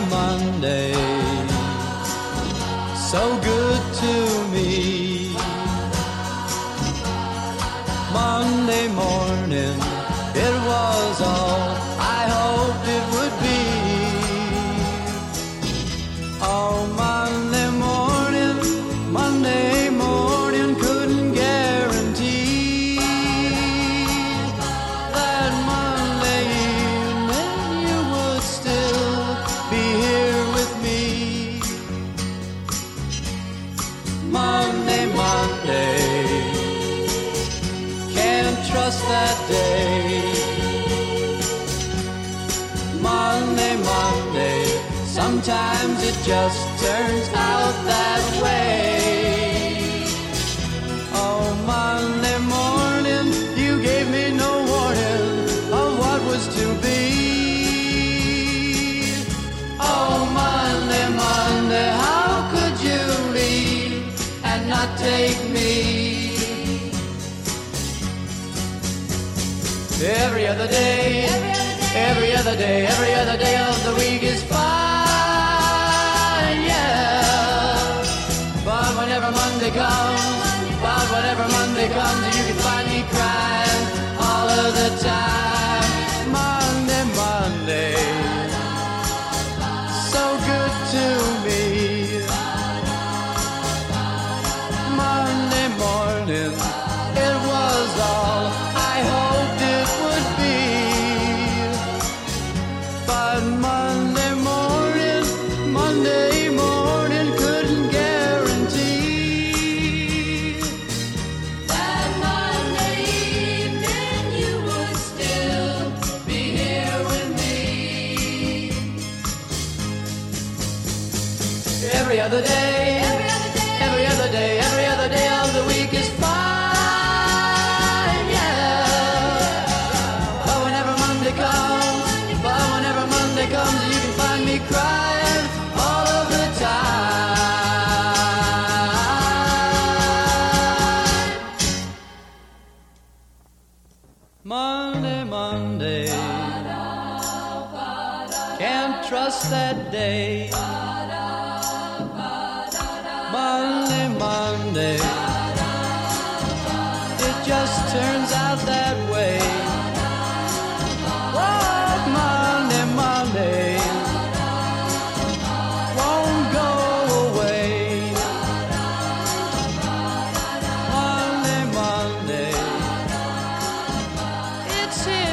my Monday. So good to me. Monday morning. Trust that day. Monday, Monday, sometimes it just turns out that way. Oh, Monday morning, you gave me no warning of what was to be. Oh, Monday, Monday, how could you leave and not take me? Every other day, every other day, every other day of the week is fine, Monday morning, Monday morning couldn't guarantee That Monday you would still be here with me. every other day. Monday, Monday, can't trust that day. shit.